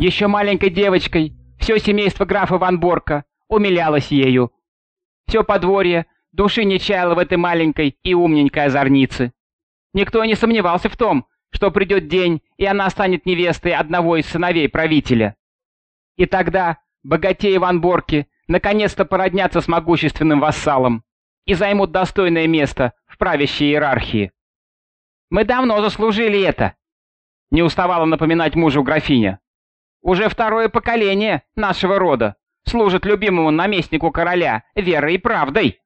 Еще маленькой девочкой все семейство графа Ван Борка умилялось ею. Все подворье души не чаяло в этой маленькой и умненькой озорнице. Никто не сомневался в том, что придет день, и она станет невестой одного из сыновей правителя. И тогда богатеи Ван Борки наконец-то породнятся с могущественным вассалом и займут достойное место в правящей иерархии. «Мы давно заслужили это», — не уставала напоминать мужу графиня. «Уже второе поколение нашего рода служит любимому наместнику короля верой и правдой».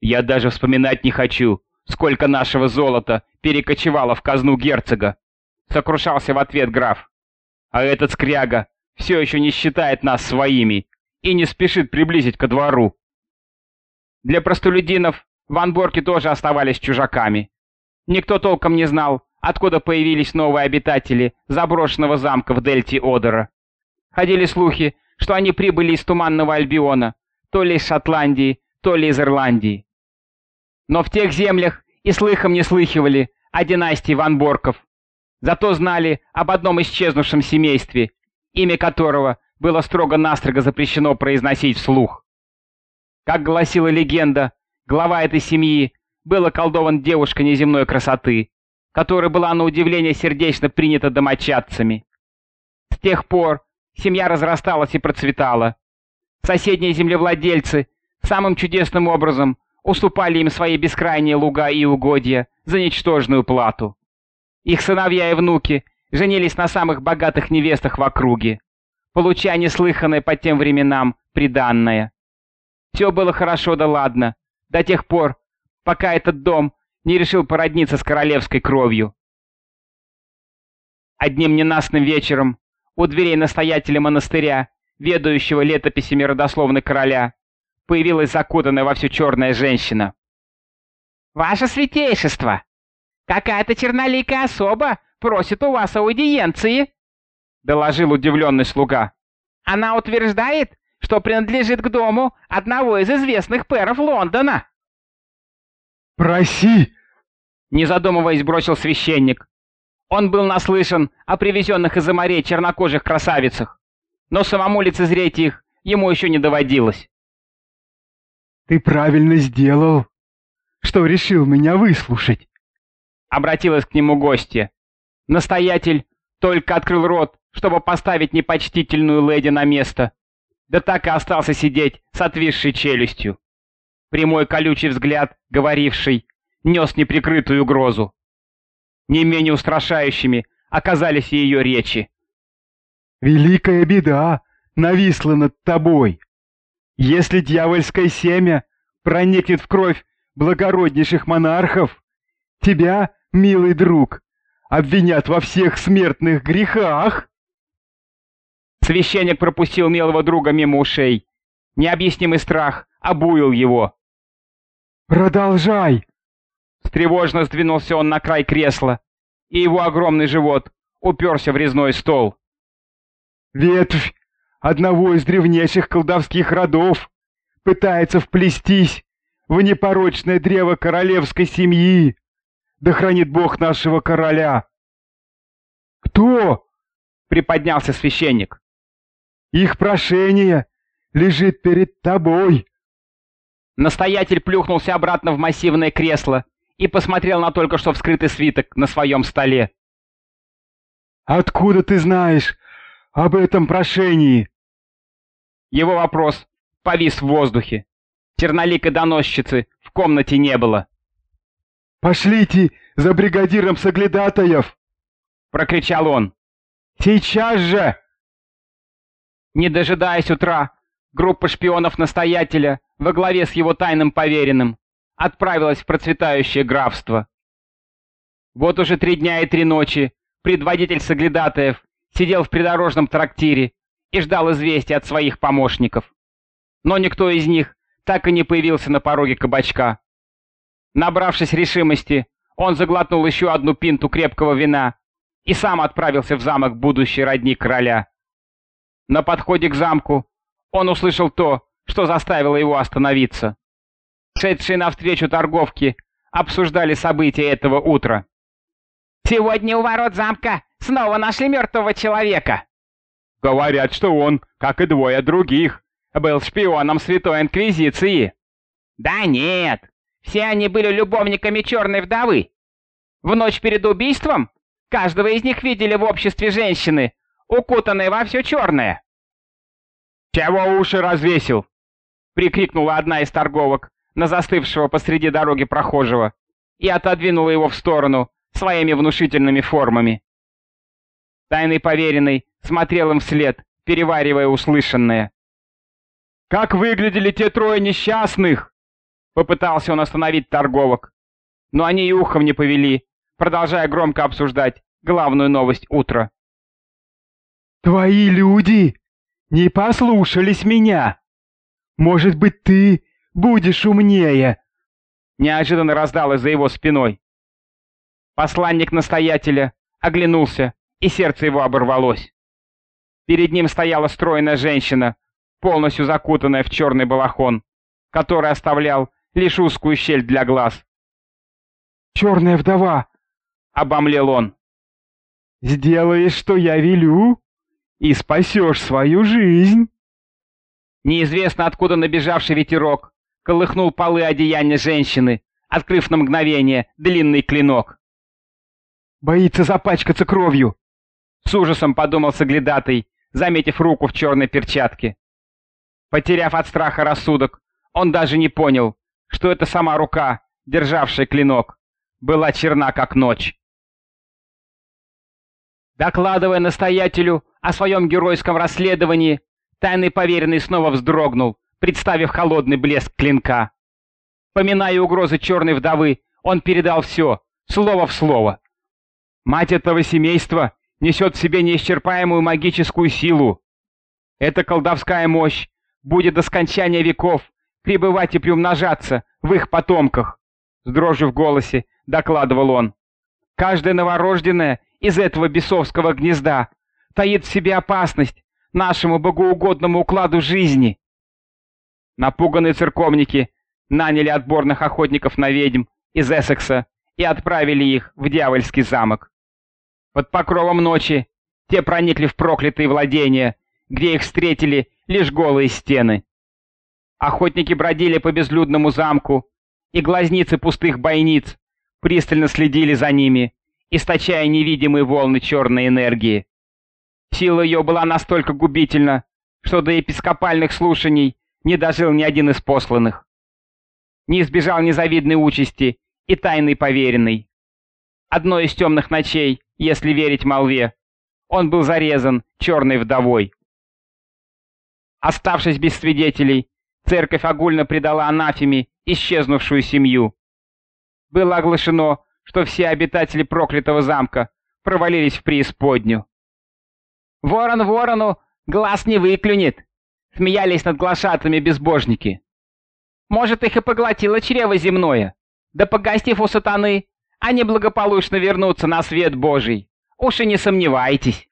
«Я даже вспоминать не хочу, сколько нашего золота перекочевало в казну герцога», — сокрушался в ответ граф. «А этот скряга все еще не считает нас своими и не спешит приблизить ко двору». Для простолюдинов ванборки тоже оставались чужаками. Никто толком не знал, откуда появились новые обитатели заброшенного замка в дельте Одера. Ходили слухи, что они прибыли из Туманного Альбиона, то ли из Шотландии, то ли из Ирландии. Но в тех землях и слыхом не слыхивали о династии Ванборков. Зато знали об одном исчезнувшем семействе, имя которого было строго-настрого запрещено произносить вслух. Как гласила легенда, глава этой семьи был околдован девушкой неземной красоты, которая была на удивление сердечно принята домочадцами. С тех пор семья разрасталась и процветала. Соседние землевладельцы самым чудесным образом уступали им свои бескрайние луга и угодья за ничтожную плату. Их сыновья и внуки женились на самых богатых невестах в округе, получая неслыханное по тем временам приданное. Все было хорошо да ладно, до тех пор, пока этот дом не решил породниться с королевской кровью. Одним ненастным вечером у дверей настоятеля монастыря, ведающего летописями родословной короля, появилась закутанная во все черная женщина. «Ваше святейшество! Какая-то черноликая особа просит у вас аудиенции!» — доложил удивленный слуга. «Она утверждает, что принадлежит к дому одного из известных пэров Лондона!» «Проси!» Не задумываясь, бросил священник. Он был наслышан о привезенных из-за морей чернокожих красавицах, но самому лицезреть их ему еще не доводилось. «Ты правильно сделал, что решил меня выслушать!» Обратилась к нему гостья. Настоятель только открыл рот, чтобы поставить непочтительную леди на место, да так и остался сидеть с отвисшей челюстью. Прямой колючий взгляд, говоривший, нес неприкрытую угрозу. Не менее устрашающими оказались и ее речи. «Великая беда нависла над тобой. Если дьявольское семя проникнет в кровь благороднейших монархов, тебя, милый друг, обвинят во всех смертных грехах!» Священник пропустил милого друга мимо ушей. Необъяснимый страх обуил его. «Продолжай!» Тревожно сдвинулся он на край кресла, и его огромный живот уперся в резной стол. «Ветвь одного из древнейших колдовских родов пытается вплестись в непорочное древо королевской семьи. Да хранит Бог нашего короля!» «Кто?» — приподнялся священник. «Их прошение лежит перед тобой!» Настоятель плюхнулся обратно в массивное кресло и посмотрел на только что вскрытый свиток на своем столе. «Откуда ты знаешь об этом прошении?» Его вопрос повис в воздухе. Черноликой доносчицы в комнате не было. «Пошлите за бригадиром соглядатаев!» — прокричал он. «Сейчас же!» Не дожидаясь утра, группа шпионов настоятеля во главе с его тайным поверенным, отправилась в процветающее графство. Вот уже три дня и три ночи предводитель соглядатаев сидел в придорожном трактире и ждал известия от своих помощников. Но никто из них так и не появился на пороге кабачка. Набравшись решимости, он заглотнул еще одну пинту крепкого вина и сам отправился в замок будущей родни короля. На подходе к замку он услышал то, что заставило его остановиться. Шедшие навстречу торговки обсуждали события этого утра. «Сегодня у ворот замка снова нашли мертвого человека!» Говорят, что он, как и двое других, был шпионом Святой Инквизиции. Да нет, все они были любовниками Черной Вдовы. В ночь перед убийством каждого из них видели в обществе женщины, укутанной во все черное. «Чего уши развесил?» — прикрикнула одна из торговок на застывшего посреди дороги прохожего и отодвинула его в сторону своими внушительными формами. Тайный поверенный смотрел им вслед, переваривая услышанное. «Как выглядели те трое несчастных?» Попытался он остановить торговок, но они и ухом не повели, продолжая громко обсуждать главную новость утра. «Твои люди не послушались меня. Может быть, ты будешь умнее?» Неожиданно раздалось за его спиной. Посланник настоятеля оглянулся и сердце его оборвалось. Перед ним стояла стройная женщина, полностью закутанная в черный балахон, который оставлял лишь узкую щель для глаз. «Черная вдова!» — обомлел он. «Сделаешь, что я велю, и спасешь свою жизнь!» Неизвестно откуда набежавший ветерок колыхнул полы одеяния женщины, открыв на мгновение длинный клинок. «Боится запачкаться кровью!» С ужасом подумал соглядатый, заметив руку в черной перчатке. Потеряв от страха рассудок, он даже не понял, что это сама рука, державшая клинок, была черна как ночь. Докладывая настоятелю о своем геройском расследовании, тайный поверенный снова вздрогнул, представив холодный блеск клинка. Поминая угрозы черной вдовы, он передал все, слово в слово. Мать этого семейства несет в себе неисчерпаемую магическую силу. Эта колдовская мощь будет до скончания веков пребывать и приумножаться в их потомках, с дрожью в голосе докладывал он. Каждая новорожденная из этого бесовского гнезда таит в себе опасность нашему богоугодному укладу жизни. Напуганные церковники наняли отборных охотников на ведьм из Эссекса и отправили их в дьявольский замок. Под покровом ночи те проникли в проклятые владения, где их встретили лишь голые стены. Охотники бродили по безлюдному замку, и глазницы пустых бойниц пристально следили за ними, источая невидимые волны черной энергии. Сила ее была настолько губительна, что до епископальных слушаний не дожил ни один из посланных. Не избежал незавидной участи и тайный поверенный. Одной из темных ночей если верить молве. Он был зарезан черной вдовой. Оставшись без свидетелей, церковь огульно предала анафеме исчезнувшую семью. Было оглашено, что все обитатели проклятого замка провалились в преисподнюю. «Ворон ворону глаз не выклюнет!» — смеялись над глашатами безбожники. «Может, их и поглотило чрево земное, да погостив у сатаны, они благополучно вернутся на свет Божий. Уж и не сомневайтесь.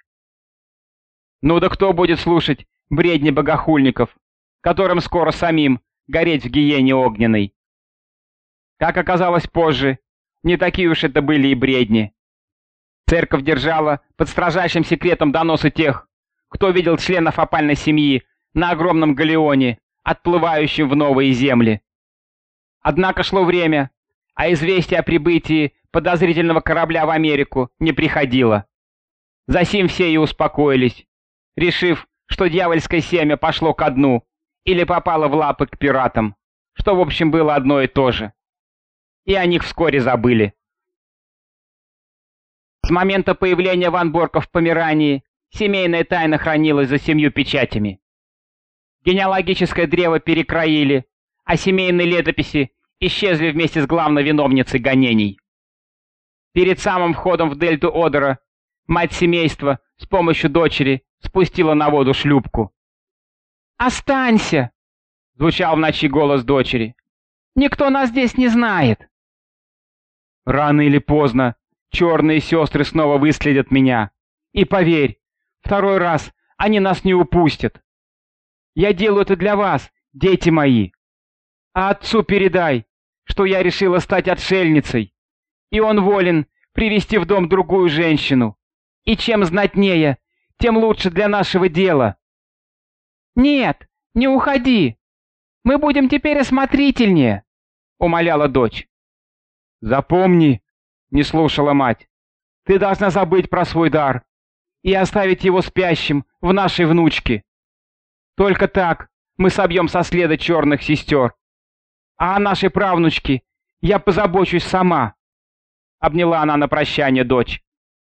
Ну да кто будет слушать бредни богохульников, которым скоро самим гореть в гиене огненной? Как оказалось позже, не такие уж это были и бредни. Церковь держала под строжайшим секретом доносы тех, кто видел членов опальной семьи на огромном галеоне, отплывающем в новые земли. Однако шло время, а известие о прибытии подозрительного корабля в Америку не приходило. Засим все и успокоились, решив, что дьявольское семя пошло ко дну или попало в лапы к пиратам, что в общем было одно и то же. И о них вскоре забыли. С момента появления Ван Борка в Померании семейная тайна хранилась за семью печатями. Генеалогическое древо перекроили, а семейные летописи исчезли вместе с главной виновницей гонений. Перед самым входом в дельту Одера мать семейства с помощью дочери спустила на воду шлюпку. «Останься!» — звучал в ночи голос дочери. «Никто нас здесь не знает!» Рано или поздно черные сестры снова выследят меня. И поверь, второй раз они нас не упустят. Я делаю это для вас, дети мои. А отцу передай, что я решила стать отшельницей и он волен привести в дом другую женщину. И чем знатнее, тем лучше для нашего дела. Нет, не уходи. Мы будем теперь осмотрительнее, умоляла дочь. Запомни, не слушала мать. Ты должна забыть про свой дар и оставить его спящим в нашей внучке. Только так мы собьем со следа черных сестер. А о нашей правнучке я позабочусь сама. Обняла она на прощание дочь.